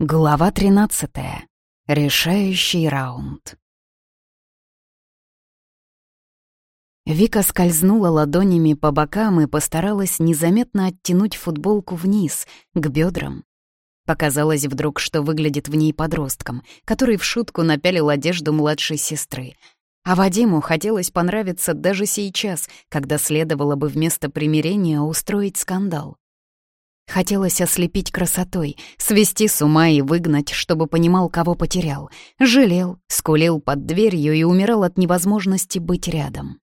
Глава 13. Решающий раунд. Вика скользнула ладонями по бокам и постаралась незаметно оттянуть футболку вниз, к бедрам. Показалось вдруг, что выглядит в ней подростком, который в шутку напялил одежду младшей сестры. А Вадиму хотелось понравиться даже сейчас, когда следовало бы вместо примирения устроить скандал. Хотелось ослепить красотой, свести с ума и выгнать, чтобы понимал, кого потерял. Жалел, скулил под дверью и умирал от невозможности быть рядом.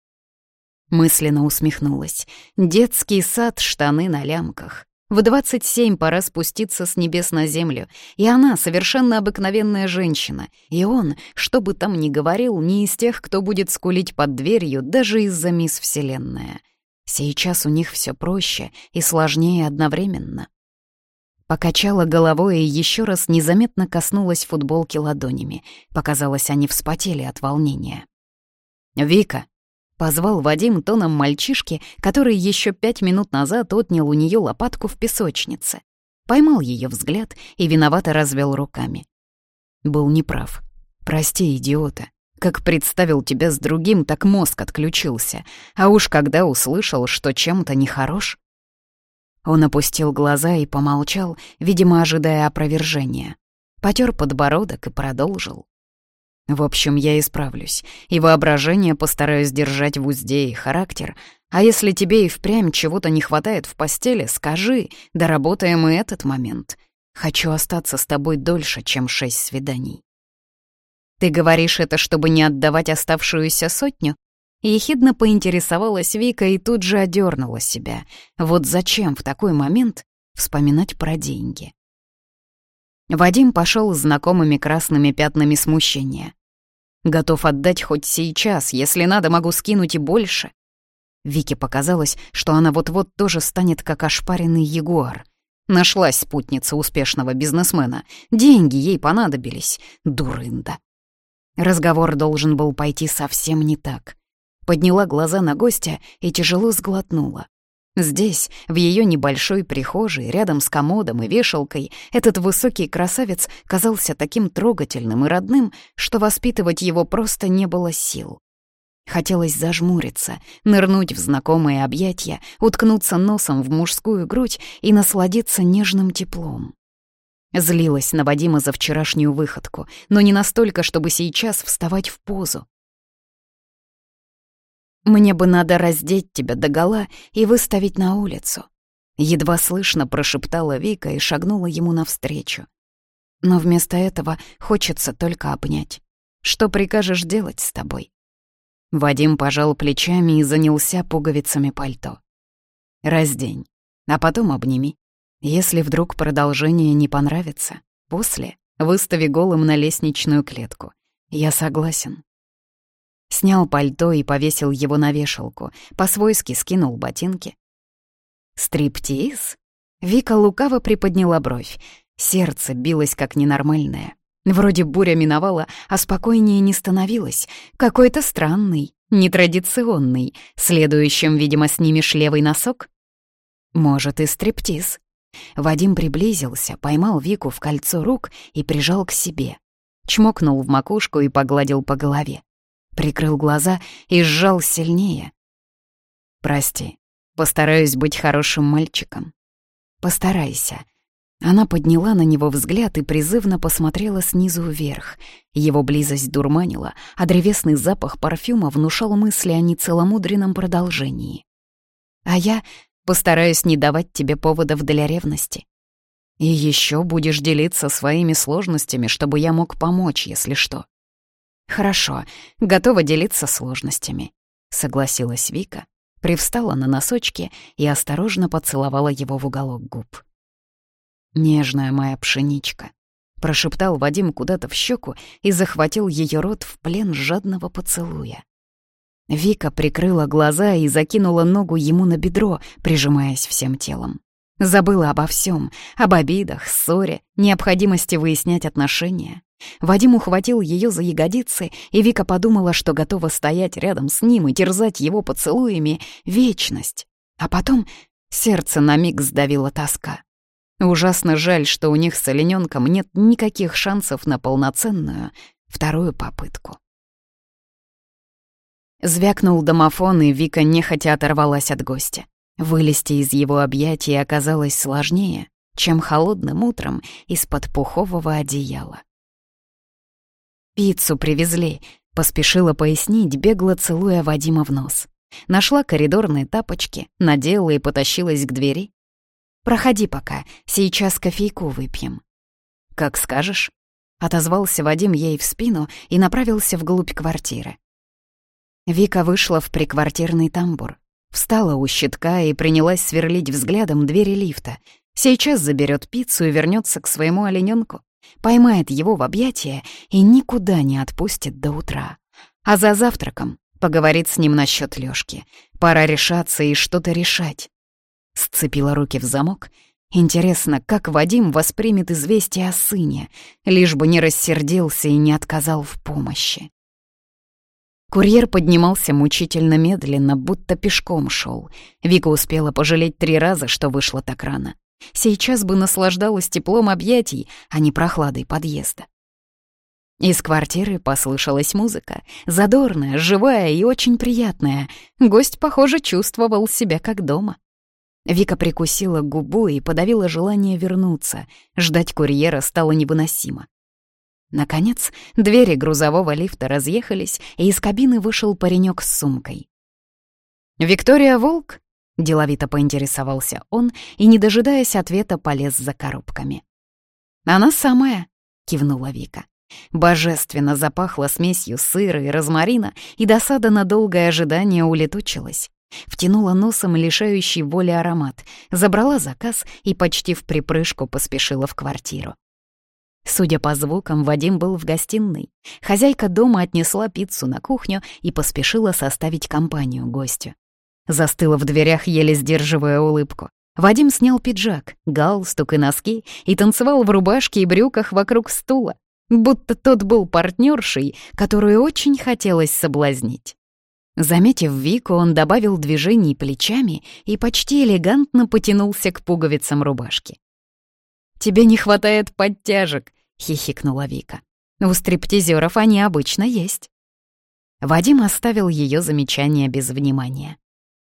Мысленно усмехнулась. Детский сад, штаны на лямках. В 27 пора спуститься с небес на землю, и она совершенно обыкновенная женщина, и он, что бы там ни говорил, не из тех, кто будет скулить под дверью даже из-за мисс Вселенная. Сейчас у них все проще и сложнее одновременно. Покачала головой и еще раз незаметно коснулась футболки ладонями. Показалось, они вспотели от волнения. «Вика!» — позвал Вадим тоном мальчишки, который еще пять минут назад отнял у нее лопатку в песочнице. Поймал ее взгляд и виновато развел руками. Был неправ. «Прости, идиота. Как представил тебя с другим, так мозг отключился. А уж когда услышал, что чем-то нехорош... Он опустил глаза и помолчал, видимо, ожидая опровержения. Потер подбородок и продолжил. В общем, я исправлюсь, и воображение постараюсь держать в узде и характер. А если тебе и впрямь чего-то не хватает в постели, скажи, доработаем и этот момент. Хочу остаться с тобой дольше, чем шесть свиданий. «Ты говоришь это, чтобы не отдавать оставшуюся сотню?» Ехидно поинтересовалась Вика и тут же одернула себя. Вот зачем в такой момент вспоминать про деньги? Вадим пошел с знакомыми красными пятнами смущения. «Готов отдать хоть сейчас, если надо, могу скинуть и больше». Вике показалось, что она вот-вот тоже станет как ошпаренный ягуар. Нашлась спутница успешного бизнесмена. Деньги ей понадобились. Дурында. Разговор должен был пойти совсем не так. Подняла глаза на гостя и тяжело сглотнула. Здесь, в ее небольшой прихожей, рядом с комодом и вешалкой, этот высокий красавец казался таким трогательным и родным, что воспитывать его просто не было сил. Хотелось зажмуриться, нырнуть в знакомые объятия, уткнуться носом в мужскую грудь и насладиться нежным теплом. Злилась на Вадима за вчерашнюю выходку, но не настолько, чтобы сейчас вставать в позу. «Мне бы надо раздеть тебя догола и выставить на улицу», едва слышно прошептала Вика и шагнула ему навстречу. Но вместо этого хочется только обнять. Что прикажешь делать с тобой? Вадим пожал плечами и занялся пуговицами пальто. Раздень, а потом обними. Если вдруг продолжение не понравится, после выстави голым на лестничную клетку. Я согласен. Снял пальто и повесил его на вешалку, по-свойски скинул ботинки. «Стриптиз?» Вика лукаво приподняла бровь. Сердце билось как ненормальное. Вроде буря миновала, а спокойнее не становилось. Какой-то странный, нетрадиционный. Следующим, видимо, снимешь левый носок? Может, и стриптиз. Вадим приблизился, поймал Вику в кольцо рук и прижал к себе. Чмокнул в макушку и погладил по голове. Прикрыл глаза и сжал сильнее. «Прости, постараюсь быть хорошим мальчиком». «Постарайся». Она подняла на него взгляд и призывно посмотрела снизу вверх. Его близость дурманила, а древесный запах парфюма внушал мысли о нецеломудренном продолжении. А я Постараюсь не давать тебе поводов для ревности. И еще будешь делиться своими сложностями, чтобы я мог помочь, если что. Хорошо, готова делиться сложностями, согласилась Вика, привстала на носочки и осторожно поцеловала его в уголок губ. Нежная моя пшеничка, прошептал Вадим куда-то в щеку и захватил ее рот в плен жадного поцелуя. Вика прикрыла глаза и закинула ногу ему на бедро, прижимаясь всем телом. Забыла обо всем, об обидах, ссоре, необходимости выяснять отношения. Вадим ухватил ее за ягодицы, и Вика подумала, что готова стоять рядом с ним и терзать его поцелуями вечность. А потом сердце на миг сдавила тоска. Ужасно жаль, что у них с олененком нет никаких шансов на полноценную вторую попытку. Звякнул домофон, и Вика нехотя оторвалась от гостя. Вылезти из его объятий оказалось сложнее, чем холодным утром из-под пухового одеяла. «Пиццу привезли», — поспешила пояснить, бегло целуя Вадима в нос. Нашла коридорные тапочки, надела и потащилась к двери. «Проходи пока, сейчас кофейку выпьем». «Как скажешь», — отозвался Вадим ей в спину и направился вглубь квартиры. Вика вышла в приквартирный тамбур. Встала у щитка и принялась сверлить взглядом двери лифта. Сейчас заберет пиццу и вернется к своему олененку, поймает его в объятия и никуда не отпустит до утра. А за завтраком поговорит с ним насчет Лёшки. Пора решаться и что-то решать. Сцепила руки в замок. Интересно, как Вадим воспримет известие о сыне, лишь бы не рассердился и не отказал в помощи. Курьер поднимался мучительно медленно, будто пешком шел. Вика успела пожалеть три раза, что вышла так рано. Сейчас бы наслаждалась теплом объятий, а не прохладой подъезда. Из квартиры послышалась музыка, задорная, живая и очень приятная. Гость, похоже, чувствовал себя как дома. Вика прикусила губу и подавила желание вернуться. Ждать курьера стало невыносимо. Наконец, двери грузового лифта разъехались, и из кабины вышел паренек с сумкой. «Виктория Волк?» — деловито поинтересовался он и, не дожидаясь ответа, полез за коробками. «Она самая», — кивнула Вика. Божественно запахло смесью сыра и розмарина, и досада на долгое ожидание улетучилась. Втянула носом лишающий воли аромат, забрала заказ и почти в припрыжку поспешила в квартиру. Судя по звукам, Вадим был в гостиной. Хозяйка дома отнесла пиццу на кухню и поспешила составить компанию гостю. Застыла в дверях, еле сдерживая улыбку. Вадим снял пиджак, галстук и носки и танцевал в рубашке и брюках вокруг стула, будто тот был партнершей, которую очень хотелось соблазнить. Заметив Вику, он добавил движений плечами и почти элегантно потянулся к пуговицам рубашки. «Тебе не хватает подтяжек», — хихикнула Вика. «У стриптизеров они обычно есть». Вадим оставил ее замечание без внимания.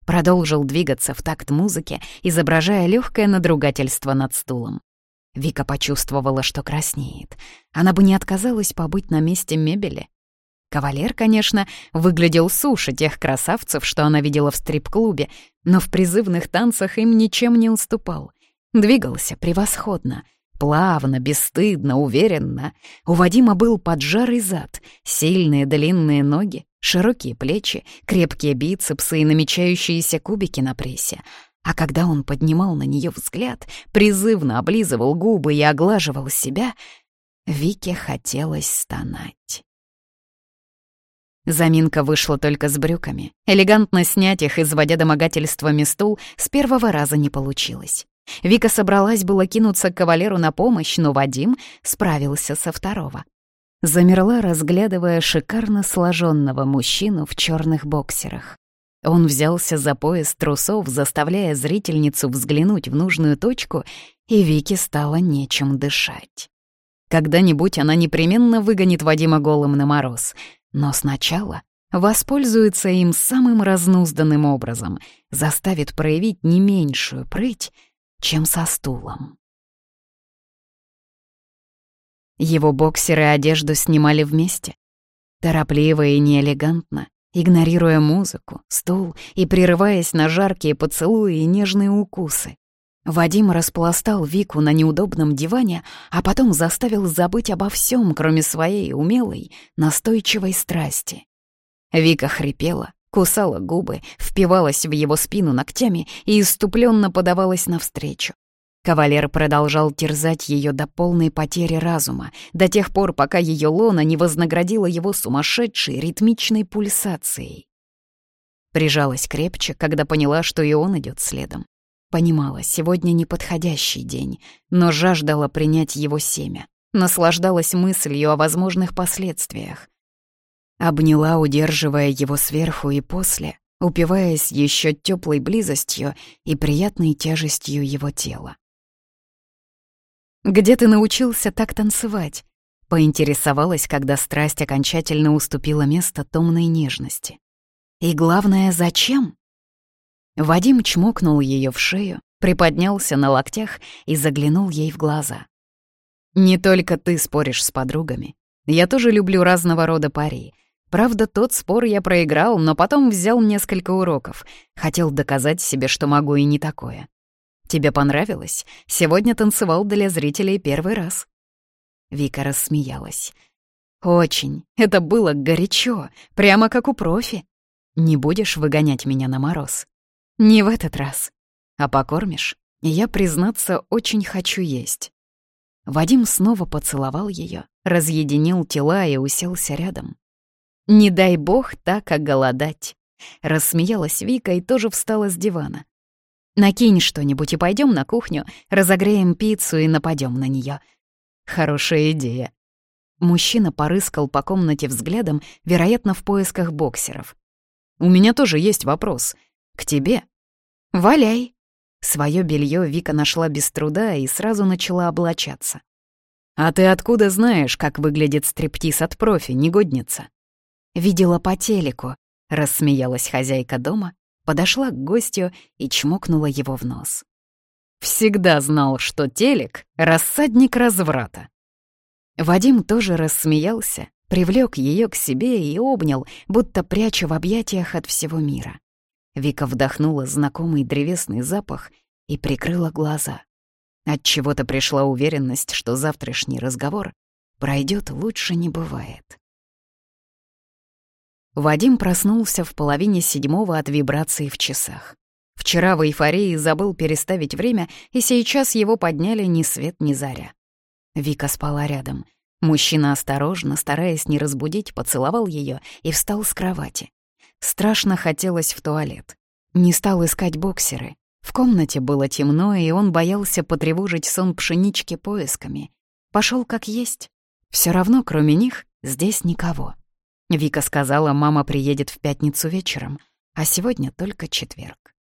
Продолжил двигаться в такт музыки, изображая легкое надругательство над стулом. Вика почувствовала, что краснеет. Она бы не отказалась побыть на месте мебели. Кавалер, конечно, выглядел суше тех красавцев, что она видела в стрип-клубе, но в призывных танцах им ничем не уступал. Двигался превосходно, плавно, бесстыдно, уверенно. У Вадима был поджарый зад, сильные длинные ноги, широкие плечи, крепкие бицепсы и намечающиеся кубики на прессе. А когда он поднимал на нее взгляд, призывно облизывал губы и оглаживал себя, Вике хотелось стонать. Заминка вышла только с брюками. Элегантно снять их, изводя домогательствами стул, с первого раза не получилось. Вика собралась было кинуться к кавалеру на помощь, но Вадим справился со второго. Замерла, разглядывая шикарно сложенного мужчину в черных боксерах. Он взялся за пояс трусов, заставляя зрительницу взглянуть в нужную точку, и Вике стало нечем дышать. Когда-нибудь она непременно выгонит Вадима голым на мороз, но сначала воспользуется им самым разнузданным образом, заставит проявить не меньшую прыть, чем со стулом. Его боксеры одежду снимали вместе. Торопливо и неэлегантно, игнорируя музыку, стул и прерываясь на жаркие поцелуи и нежные укусы. Вадим распластал Вику на неудобном диване, а потом заставил забыть обо всем, кроме своей умелой, настойчивой страсти. Вика хрипела, кусала губы, впивалась в его спину ногтями и иступленно подавалась навстречу. Кавалер продолжал терзать ее до полной потери разума, до тех пор, пока ее лона не вознаградила его сумасшедшей ритмичной пульсацией. Прижалась крепче, когда поняла, что и он идет следом. Понимала, сегодня неподходящий день, но жаждала принять его семя, наслаждалась мыслью о возможных последствиях. Обняла, удерживая его сверху и после, упиваясь еще теплой близостью и приятной тяжестью его тела. Где ты научился так танцевать?» Поинтересовалась, когда страсть окончательно уступила место томной нежности. «И главное, зачем?» Вадим чмокнул ее в шею, приподнялся на локтях и заглянул ей в глаза. «Не только ты споришь с подругами. Я тоже люблю разного рода пари. Правда, тот спор я проиграл, но потом взял несколько уроков. Хотел доказать себе, что могу и не такое. Тебе понравилось? Сегодня танцевал для зрителей первый раз». Вика рассмеялась. «Очень. Это было горячо, прямо как у профи. Не будешь выгонять меня на мороз?» «Не в этот раз. А покормишь? Я, признаться, очень хочу есть». Вадим снова поцеловал ее, разъединил тела и уселся рядом. «Не дай бог так оголодать!» Рассмеялась Вика и тоже встала с дивана. «Накинь что-нибудь и пойдем на кухню, разогреем пиццу и нападем на нее. «Хорошая идея». Мужчина порыскал по комнате взглядом, вероятно, в поисках боксеров. «У меня тоже есть вопрос. К тебе?» «Валяй», Своё белье Вика нашла без труда и сразу начала облачаться. «А ты откуда знаешь, как выглядит стриптиз от профи, негодница?» «Видела по телеку», — рассмеялась хозяйка дома, подошла к гостю и чмокнула его в нос. «Всегда знал, что телек — рассадник разврата». Вадим тоже рассмеялся, привлек ее к себе и обнял, будто пряча в объятиях от всего мира. Вика вдохнула знакомый древесный запах и прикрыла глаза. От чего-то пришла уверенность, что завтрашний разговор пройдет лучше не бывает. Вадим проснулся в половине седьмого от вибрации в часах. Вчера в эйфории забыл переставить время, и сейчас его подняли ни свет ни заря. Вика спала рядом. Мужчина осторожно, стараясь не разбудить, поцеловал ее и встал с кровати. Страшно хотелось в туалет. Не стал искать боксеры. В комнате было темно, и он боялся потревожить сон пшенички поисками. Пошел как есть. Все равно, кроме них, здесь никого. Вика сказала, мама приедет в пятницу вечером, а сегодня только четверг.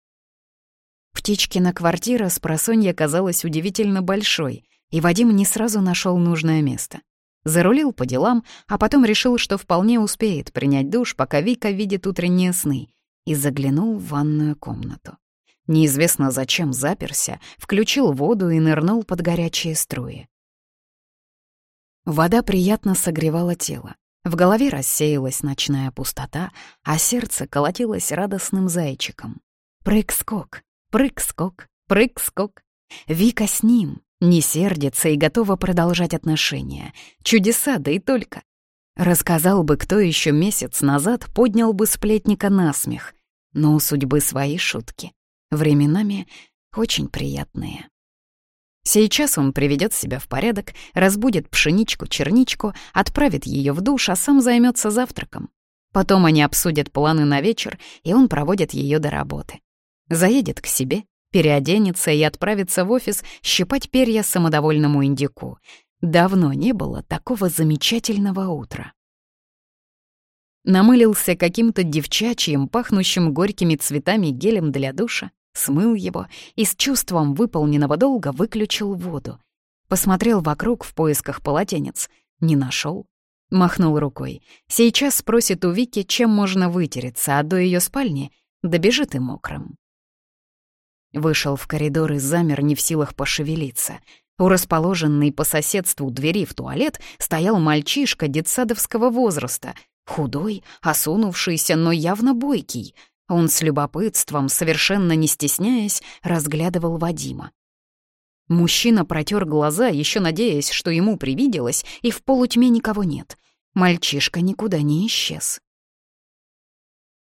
Птичкина квартира с просонья казалась удивительно большой, и Вадим не сразу нашел нужное место. Зарулил по делам, а потом решил, что вполне успеет принять душ, пока Вика видит утренние сны, и заглянул в ванную комнату. Неизвестно зачем заперся, включил воду и нырнул под горячие струи. Вода приятно согревала тело. В голове рассеялась ночная пустота, а сердце колотилось радостным зайчиком. Прыг-скок, прыг-скок, прыг-скок. Вика с ним, не сердится и готова продолжать отношения. Чудеса, да и только. Рассказал бы, кто еще месяц назад поднял бы сплетника на смех. Но у судьбы свои шутки. Временами очень приятные. Сейчас он приведет себя в порядок, разбудит пшеничку-черничку, отправит ее в душ, а сам займется завтраком. Потом они обсудят планы на вечер, и он проводит ее до работы. Заедет к себе, переоденется и отправится в офис щипать перья самодовольному индику. Давно не было такого замечательного утра. Намылился каким-то девчачьим, пахнущим горькими цветами гелем для душа, смыл его и с чувством выполненного долга выключил воду. Посмотрел вокруг в поисках полотенец. Не нашел. Махнул рукой. Сейчас спросит у Вики, чем можно вытереться, а до ее спальни добежит и мокрым. Вышел в коридор и замер, не в силах пошевелиться. У расположенной по соседству двери в туалет стоял мальчишка детсадовского возраста, худой, осунувшийся, но явно бойкий. Он с любопытством, совершенно не стесняясь, разглядывал Вадима. Мужчина протер глаза, еще надеясь, что ему привиделось, и в полутьме никого нет. Мальчишка никуда не исчез.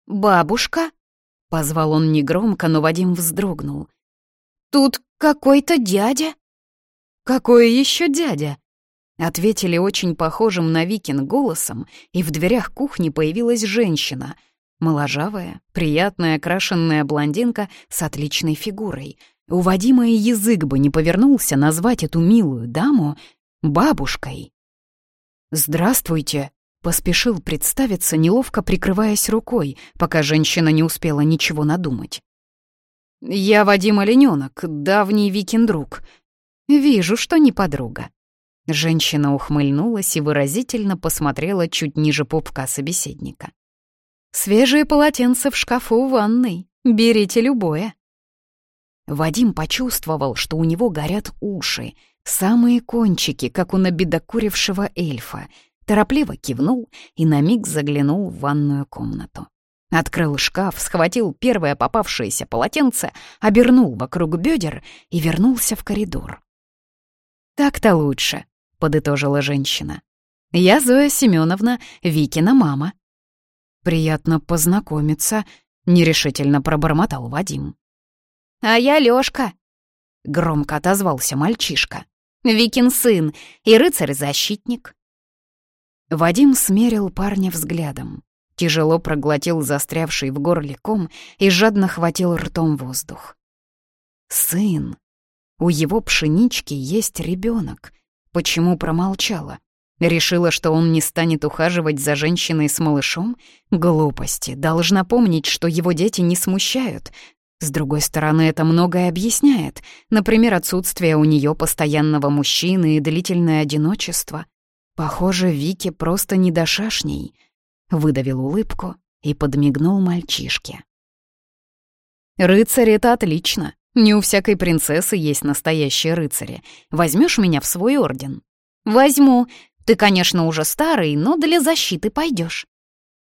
«Бабушка?» Позвал он негромко, но Вадим вздрогнул. «Тут какой-то дядя». «Какой еще дядя?» Ответили очень похожим на Викин голосом, и в дверях кухни появилась женщина. Моложавая, приятная, окрашенная блондинка с отличной фигурой. У Вадима язык бы не повернулся назвать эту милую даму бабушкой. «Здравствуйте», Поспешил представиться, неловко прикрываясь рукой, пока женщина не успела ничего надумать. «Я Вадим Оленёнок, давний Викин друг». Вижу, что не подруга». Женщина ухмыльнулась и выразительно посмотрела чуть ниже пупка собеседника. «Свежие полотенца в шкафу в ванной. Берите любое». Вадим почувствовал, что у него горят уши, самые кончики, как у набедокурившего эльфа, торопливо кивнул и на миг заглянул в ванную комнату. Открыл шкаф, схватил первое попавшееся полотенце, обернул вокруг бедер и вернулся в коридор. «Так-то лучше», — подытожила женщина. «Я Зоя Семеновна, Викина мама». «Приятно познакомиться», — нерешительно пробормотал Вадим. «А я Лёшка», — громко отозвался мальчишка. «Викин сын и рыцарь-защитник». Вадим смерил парня взглядом, тяжело проглотил застрявший в горле ком и жадно хватил ртом воздух. «Сын! У его пшенички есть ребенок. Почему промолчала? Решила, что он не станет ухаживать за женщиной с малышом? Глупости. Должна помнить, что его дети не смущают. С другой стороны, это многое объясняет. Например, отсутствие у нее постоянного мужчины и длительное одиночество. Похоже, Вике просто не до шашней. Выдавил улыбку и подмигнул мальчишке. «Рыцарь — это отлично. Не у всякой принцессы есть настоящие рыцари. Возьмешь меня в свой орден?» «Возьму. Ты, конечно, уже старый, но для защиты пойдешь.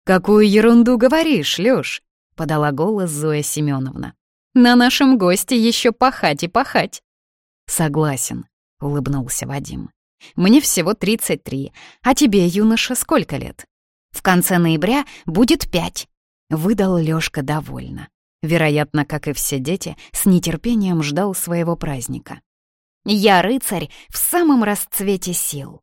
«Какую ерунду говоришь, Лёш?» — подала голос Зоя Семеновна. «На нашем госте еще пахать и пахать». «Согласен», — улыбнулся Вадим. Мне всего 33, а тебе, юноша, сколько лет? В конце ноября будет пять. Выдал Лёшка довольно. Вероятно, как и все дети, с нетерпением ждал своего праздника. Я рыцарь в самом расцвете сил.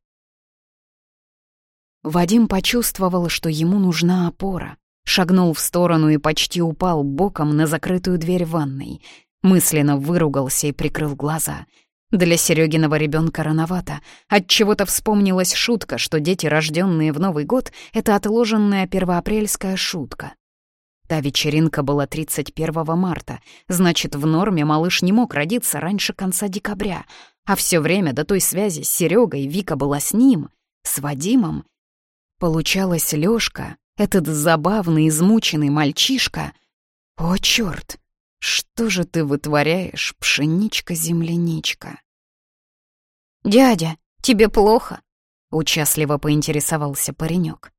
Вадим почувствовал, что ему нужна опора. Шагнул в сторону и почти упал боком на закрытую дверь ванной. Мысленно выругался и прикрыл глаза — для Серегиного ребенка рановато. От чего-то вспомнилась шутка, что дети, рожденные в Новый год, это отложенная первоапрельская шутка. Та вечеринка была 31 марта, значит, в норме малыш не мог родиться раньше конца декабря, а все время до той связи с Серегой Вика была с ним, с Вадимом. Получалось, Лёшка, этот забавный, измученный мальчишка... О, чёрт! Что же ты вытворяешь, пшеничка-земляничка? «Дядя, тебе плохо?» — участливо поинтересовался паренек.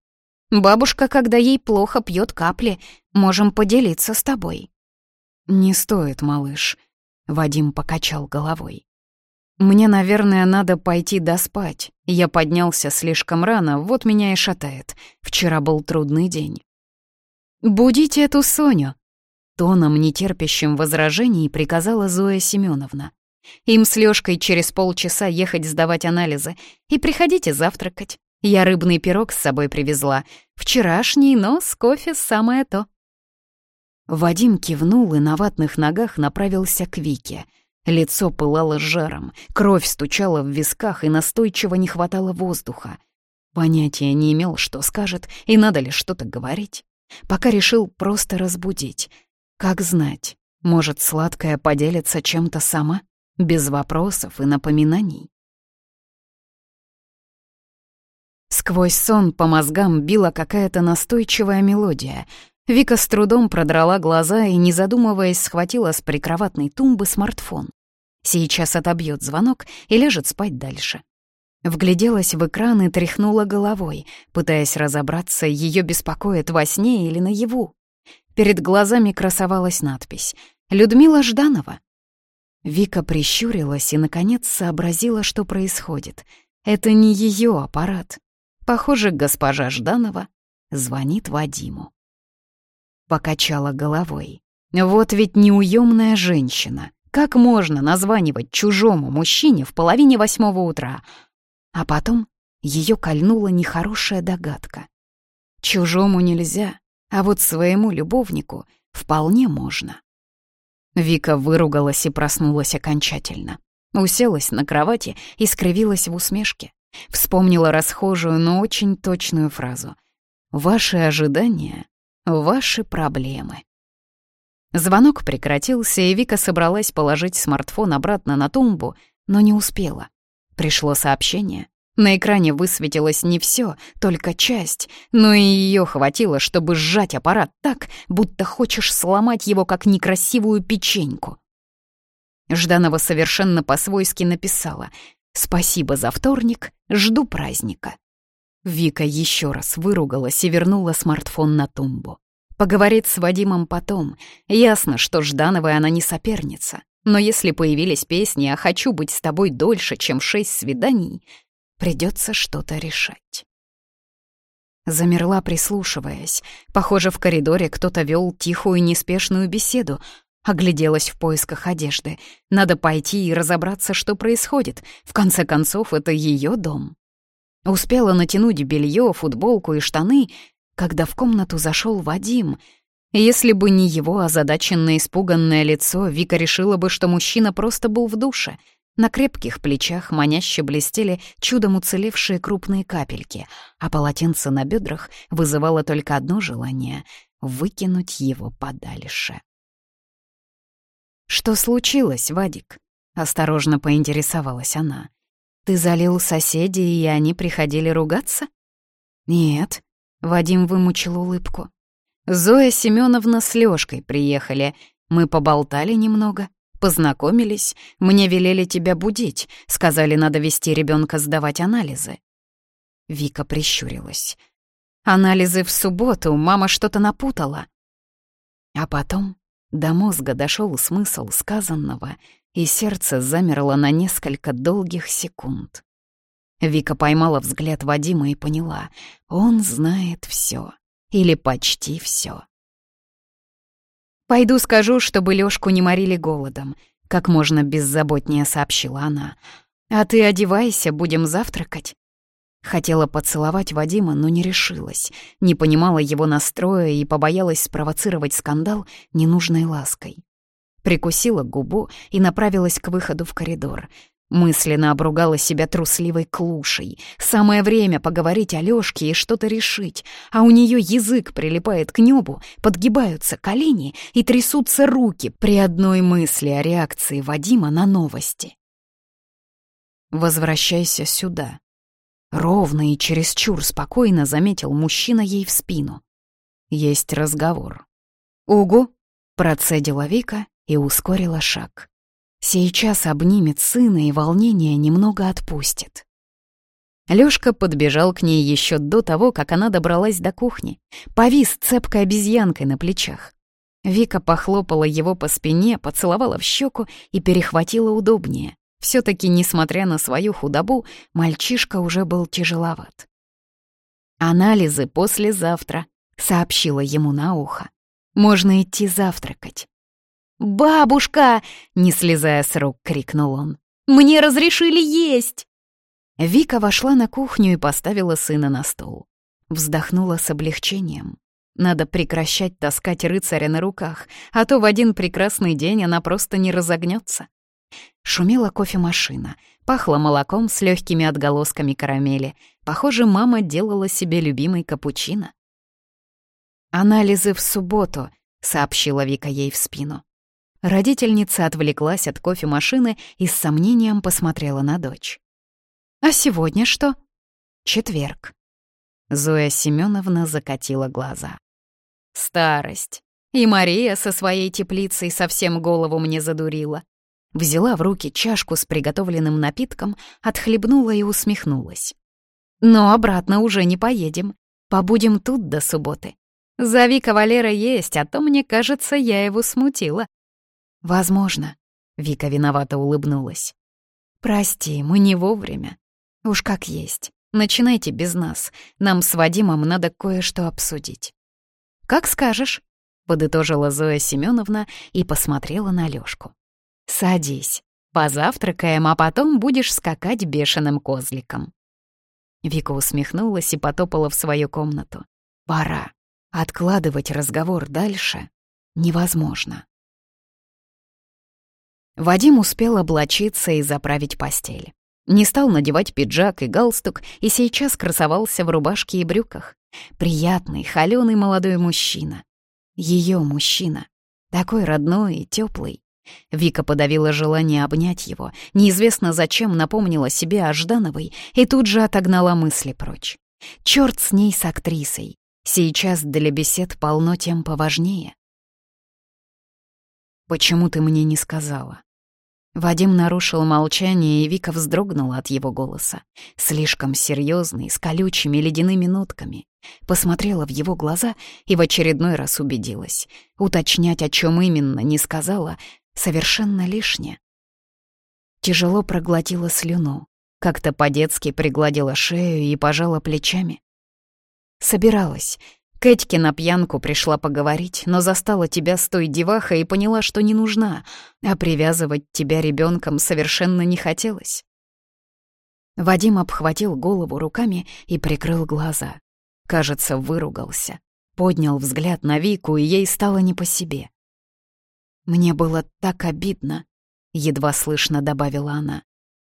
«Бабушка, когда ей плохо, пьет капли. Можем поделиться с тобой». «Не стоит, малыш», — Вадим покачал головой. «Мне, наверное, надо пойти доспать. Я поднялся слишком рано, вот меня и шатает. Вчера был трудный день». «Будите эту Соню», Тоном, нетерпящим возражений, приказала Зоя Семеновна. «Им с Лёшкой через полчаса ехать сдавать анализы. И приходите завтракать. Я рыбный пирог с собой привезла. Вчерашний, но с кофе самое то». Вадим кивнул и на ватных ногах направился к Вике. Лицо пылало жаром, кровь стучала в висках и настойчиво не хватало воздуха. Понятия не имел, что скажет и надо ли что-то говорить. Пока решил просто разбудить — как знать, может, сладкая поделится чем-то сама, без вопросов и напоминаний? Сквозь сон по мозгам била какая-то настойчивая мелодия. Вика с трудом продрала глаза и, не задумываясь, схватила с прикроватной тумбы смартфон. Сейчас отобьет звонок и ляжет спать дальше. Вгляделась в экран и тряхнула головой, пытаясь разобраться, ее беспокоит во сне или наяву. Перед глазами красовалась надпись «Людмила Жданова». Вика прищурилась и, наконец, сообразила, что происходит. Это не ее аппарат. Похоже, госпожа Жданова звонит Вадиму. Покачала головой. Вот ведь неуемная женщина. Как можно названивать чужому мужчине в половине восьмого утра? А потом ее кольнула нехорошая догадка. Чужому нельзя, а вот своему любовнику вполне можно. Вика выругалась и проснулась окончательно. Уселась на кровати и скривилась в усмешке. Вспомнила расхожую, но очень точную фразу. «Ваши ожидания — ваши проблемы». Звонок прекратился, и Вика собралась положить смартфон обратно на тумбу, но не успела. Пришло сообщение. На экране высветилось не все, только часть, но и ее хватило, чтобы сжать аппарат так, будто хочешь сломать его, как некрасивую печеньку. Жданова совершенно по-свойски написала «Спасибо за вторник, жду праздника». Вика еще раз выругалась и вернула смартфон на тумбу. Поговорит с Вадимом потом. Ясно, что Ждановой она не соперница. Но если появились песни «А хочу быть с тобой дольше, чем шесть свиданий», Придется что-то решать. Замерла, прислушиваясь. Похоже, в коридоре кто-то вел тихую неспешную беседу. Огляделась в поисках одежды. Надо пойти и разобраться, что происходит. В конце концов, это ее дом. Успела натянуть белье, футболку и штаны, когда в комнату зашел Вадим. Если бы не его озадаченное испуганное лицо, Вика решила бы, что мужчина просто был в душе — на крепких плечах маняще блестели чудом уцелевшие крупные капельки, а полотенце на бедрах вызывало только одно желание — выкинуть его подальше. «Что случилось, Вадик?» — осторожно поинтересовалась она. «Ты залил соседей, и они приходили ругаться?» «Нет», — Вадим вымучил улыбку. «Зоя Семеновна с Лёшкой приехали. Мы поболтали немного. Познакомились, мне велели тебя будить, сказали, надо вести ребенка сдавать анализы. Вика прищурилась. Анализы в субботу, мама что-то напутала. А потом до мозга дошел смысл сказанного, и сердце замерло на несколько долгих секунд. Вика поймала взгляд Вадима и поняла, он знает все или почти все. «Пойду скажу, чтобы Лёшку не морили голодом», — как можно беззаботнее сообщила она. «А ты одевайся, будем завтракать». Хотела поцеловать Вадима, но не решилась, не понимала его настроя и побоялась спровоцировать скандал ненужной лаской. Прикусила губу и направилась к выходу в коридор. Мысленно обругала себя трусливой клушей. Самое время поговорить о Лёшке и что-то решить, а у неё язык прилипает к небу, подгибаются колени и трясутся руки при одной мысли о реакции Вадима на новости. «Возвращайся сюда», — ровно и чересчур спокойно заметил мужчина ей в спину. «Есть разговор». «Угу», — процедила Вика и ускорила шаг. Сейчас обнимет сына и волнение немного отпустит. Лёшка подбежал к ней еще до того, как она добралась до кухни. Повис цепкой обезьянкой на плечах. Вика похлопала его по спине, поцеловала в щеку и перехватила удобнее. все таки несмотря на свою худобу, мальчишка уже был тяжеловат. «Анализы послезавтра», — сообщила ему на ухо. «Можно идти завтракать». «Бабушка!» — не слезая с рук, крикнул он. «Мне разрешили есть!» Вика вошла на кухню и поставила сына на стол. Вздохнула с облегчением. Надо прекращать таскать рыцаря на руках, а то в один прекрасный день она просто не разогнется. Шумела кофемашина, пахло молоком с легкими отголосками карамели. Похоже, мама делала себе любимый капучино. «Анализы в субботу», — сообщила Вика ей в спину. Родительница отвлеклась от кофемашины и с сомнением посмотрела на дочь. «А сегодня что?» «Четверг». Зоя Семеновна закатила глаза. «Старость. И Мария со своей теплицей совсем голову мне задурила». Взяла в руки чашку с приготовленным напитком, отхлебнула и усмехнулась. «Но обратно уже не поедем. Побудем тут до субботы. Зови кавалера есть, а то, мне кажется, я его смутила. «Возможно», — Вика виновато улыбнулась. «Прости, мы не вовремя. Уж как есть. Начинайте без нас. Нам с Вадимом надо кое-что обсудить». «Как скажешь», — подытожила Зоя Семеновна и посмотрела на Лёшку. «Садись, позавтракаем, а потом будешь скакать бешеным козликом». Вика усмехнулась и потопала в свою комнату. «Пора. Откладывать разговор дальше невозможно». Вадим успел облачиться и заправить постель. Не стал надевать пиджак и галстук, и сейчас красовался в рубашке и брюках. Приятный, холёный молодой мужчина. Ее мужчина. Такой родной и теплый. Вика подавила желание обнять его, неизвестно зачем напомнила себе о Ждановой и тут же отогнала мысли прочь. Черт с ней с актрисой. Сейчас для бесед полно тем поважнее. «Почему ты мне не сказала?» Вадим нарушил молчание, и Вика вздрогнула от его голоса. Слишком серьезный, с колючими ледяными нотками. Посмотрела в его глаза и в очередной раз убедилась. Уточнять, о чем именно, не сказала, совершенно лишнее. Тяжело проглотила слюну, как-то по-детски пригладила шею и пожала плечами. Собиралась, Кэтьке на пьянку пришла поговорить, но застала тебя с той девахой и поняла, что не нужна, а привязывать тебя ребенком совершенно не хотелось. Вадим обхватил голову руками и прикрыл глаза. Кажется, выругался. Поднял взгляд на Вику, и ей стало не по себе. «Мне было так обидно», — едва слышно добавила она.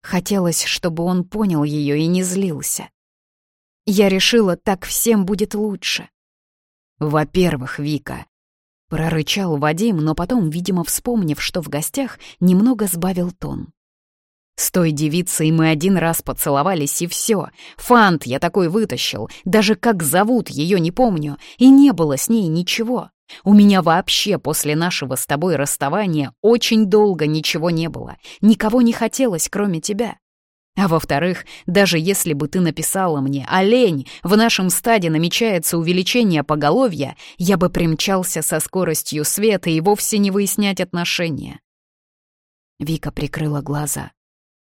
Хотелось, чтобы он понял ее и не злился. Я решила, так всем будет лучше. «Во-первых, Вика...» Прорычал Вадим, но потом, видимо, вспомнив, что в гостях, немного сбавил тон. С той девицей мы один раз поцеловались, и все. Фант я такой вытащил, даже как зовут ее не помню, и не было с ней ничего. У меня вообще после нашего с тобой расставания очень долго ничего не было. Никого не хотелось, кроме тебя. А во-вторых, даже если бы ты написала мне «Олень, в нашем стаде намечается увеличение поголовья», я бы примчался со скоростью света и вовсе не выяснять отношения. Вика прикрыла глаза.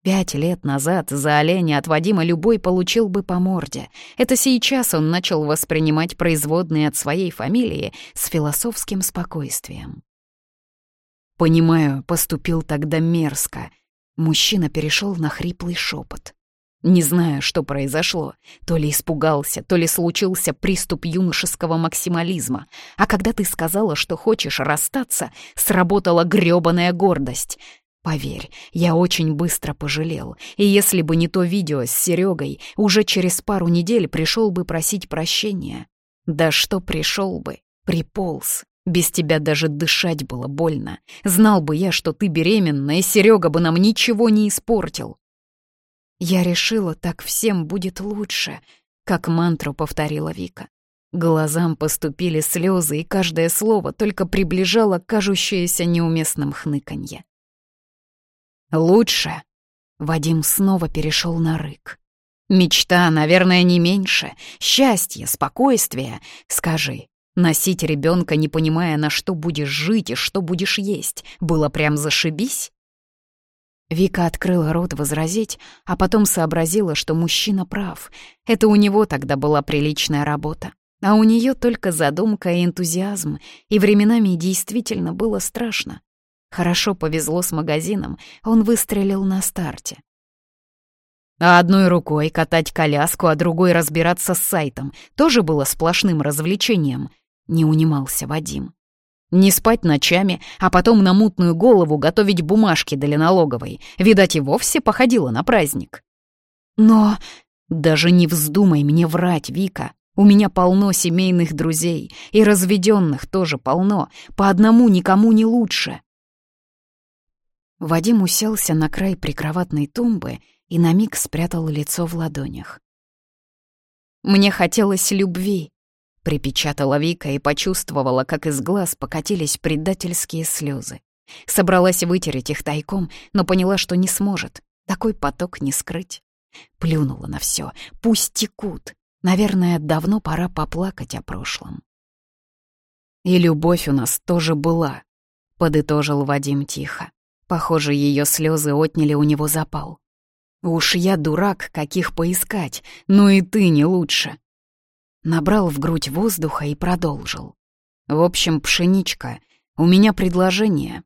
Пять лет назад за оленя от Вадима любой получил бы по морде. Это сейчас он начал воспринимать производные от своей фамилии с философским спокойствием. «Понимаю, поступил тогда мерзко», Мужчина перешел на хриплый шепот. Не знаю, что произошло. То ли испугался, то ли случился приступ юношеского максимализма. А когда ты сказала, что хочешь расстаться, сработала грёбаная гордость. Поверь, я очень быстро пожалел, и если бы не то видео с Серегой, уже через пару недель пришел бы просить прощения. Да что пришел бы, приполз, без тебя даже дышать было больно. Знал бы я, что ты беременна, Серега бы нам ничего не испортил. Я решила, так всем будет лучше, как мантру повторила Вика. Глазам поступили слезы, и каждое слово только приближало кажущееся неуместным хныканье. «Лучше?» — Вадим снова перешел на рык. «Мечта, наверное, не меньше. Счастье, спокойствие. Скажи, Носить ребенка, не понимая, на что будешь жить и что будешь есть, было прям зашибись? Вика открыла рот возразить, а потом сообразила, что мужчина прав. Это у него тогда была приличная работа. А у нее только задумка и энтузиазм, и временами действительно было страшно. Хорошо повезло с магазином, он выстрелил на старте. А одной рукой катать коляску, а другой разбираться с сайтом тоже было сплошным развлечением, не унимался Вадим. Не спать ночами, а потом на мутную голову готовить бумажки для налоговой. Видать, и вовсе походило на праздник. Но даже не вздумай мне врать, Вика. У меня полно семейных друзей, и разведенных тоже полно. По одному никому не лучше. Вадим уселся на край прикроватной тумбы и на миг спрятал лицо в ладонях. Мне хотелось любви, Припечатала Вика и почувствовала, как из глаз покатились предательские слезы. Собралась вытереть их тайком, но поняла, что не сможет. Такой поток не скрыть. Плюнула на все. Пусть текут. Наверное, давно пора поплакать о прошлом. «И любовь у нас тоже была», — подытожил Вадим тихо. Похоже, ее слезы отняли у него запал. «Уж я дурак, каких поискать, но и ты не лучше набрал в грудь воздуха и продолжил. «В общем, пшеничка, у меня предложение».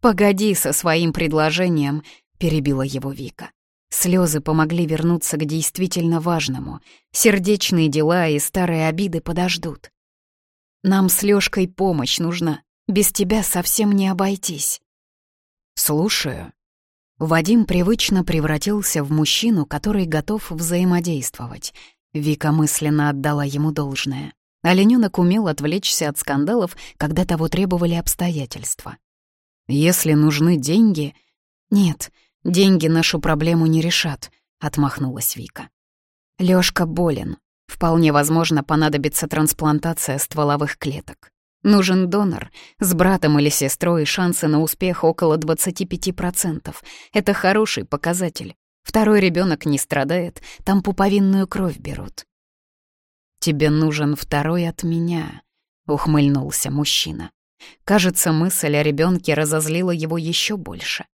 «Погоди со своим предложением», — перебила его Вика. Слезы помогли вернуться к действительно важному. Сердечные дела и старые обиды подождут. Нам с Лёшкой помощь нужна. Без тебя совсем не обойтись. Слушаю. Вадим привычно превратился в мужчину, который готов взаимодействовать. Вика мысленно отдала ему должное. Оленёнок умел отвлечься от скандалов, когда того требовали обстоятельства. Если нужны деньги... Нет, деньги нашу проблему не решат, отмахнулась Вика. Лёшка болен. Вполне возможно, понадобится трансплантация стволовых клеток. Нужен донор. С братом или сестрой шансы на успех около 25%. Это хороший показатель. Второй ребенок не страдает, там пуповинную кровь берут. «Тебе нужен второй от меня», — ухмыльнулся мужчина. Кажется, мысль о ребенке разозлила его еще больше.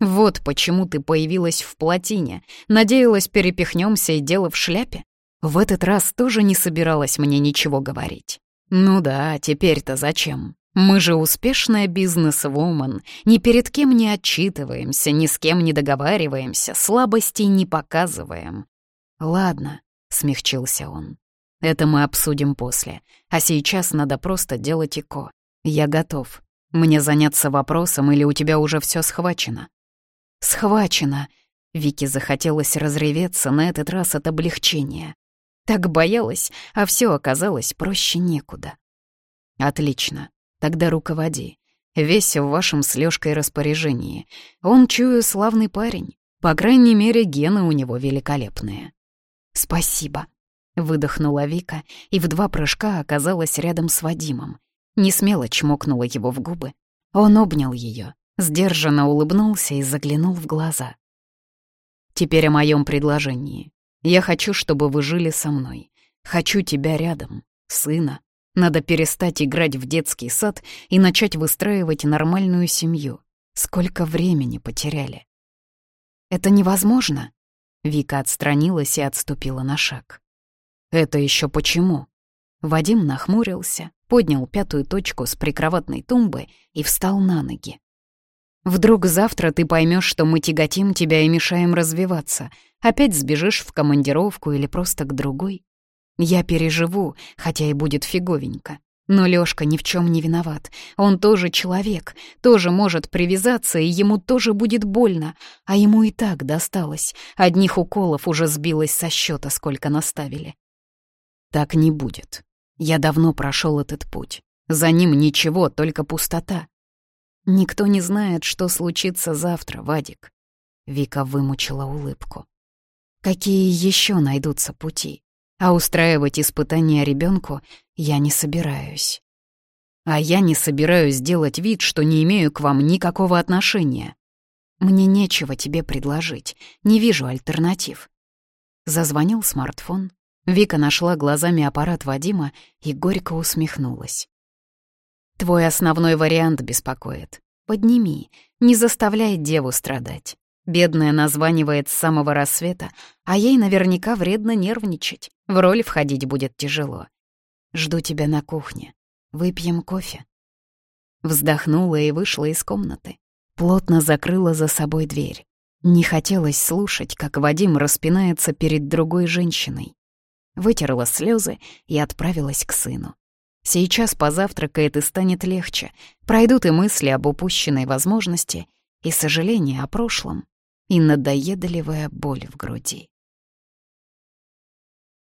«Вот почему ты появилась в плотине. Надеялась, перепихнемся и дело в шляпе? В этот раз тоже не собиралась мне ничего говорить. Ну да, теперь-то зачем? Мы же успешная бизнес-вумен, ни перед кем не отчитываемся, ни с кем не договариваемся, слабостей не показываем. Ладно, смягчился он. Это мы обсудим после. А сейчас надо просто делать ЭКО. Я готов. Мне заняться вопросом или у тебя уже все схвачено? Схвачено. Вике захотелось разреветься на этот раз от облегчения. Так боялась, а все оказалось проще некуда. Отлично. Тогда руководи. Весь в вашем с Лёшкой распоряжении. Он, чую, славный парень. По крайней мере, гены у него великолепные. Спасибо. Выдохнула Вика и в два прыжка оказалась рядом с Вадимом. Не смело чмокнула его в губы. Он обнял ее, сдержанно улыбнулся и заглянул в глаза. «Теперь о моем предложении. Я хочу, чтобы вы жили со мной. Хочу тебя рядом, сына. Надо перестать играть в детский сад и начать выстраивать нормальную семью. Сколько времени потеряли. Это невозможно. Вика отстранилась и отступила на шаг. Это еще почему? Вадим нахмурился, поднял пятую точку с прикроватной тумбы и встал на ноги. Вдруг завтра ты поймешь, что мы тяготим тебя и мешаем развиваться, опять сбежишь в командировку или просто к другой. Я переживу, хотя и будет фиговенько. Но Лёшка ни в чем не виноват. Он тоже человек, тоже может привязаться, и ему тоже будет больно. А ему и так досталось. Одних уколов уже сбилось со счета, сколько наставили. Так не будет. Я давно прошел этот путь. За ним ничего, только пустота. Никто не знает, что случится завтра, Вадик. Вика вымучила улыбку. Какие еще найдутся пути? А устраивать испытания ребенку я не собираюсь. А я не собираюсь делать вид, что не имею к вам никакого отношения. Мне нечего тебе предложить, не вижу альтернатив. Зазвонил смартфон. Вика нашла глазами аппарат Вадима и горько усмехнулась. Твой основной вариант беспокоит. Подними, не заставляй деву страдать. Бедная названивает с самого рассвета, а ей наверняка вредно нервничать. В роль входить будет тяжело. Жду тебя на кухне. Выпьем кофе. Вздохнула и вышла из комнаты. Плотно закрыла за собой дверь. Не хотелось слушать, как Вадим распинается перед другой женщиной. Вытерла слезы и отправилась к сыну. Сейчас позавтракает и станет легче. Пройдут и мысли об упущенной возможности, и сожаление о прошлом, и надоедливая боль в груди.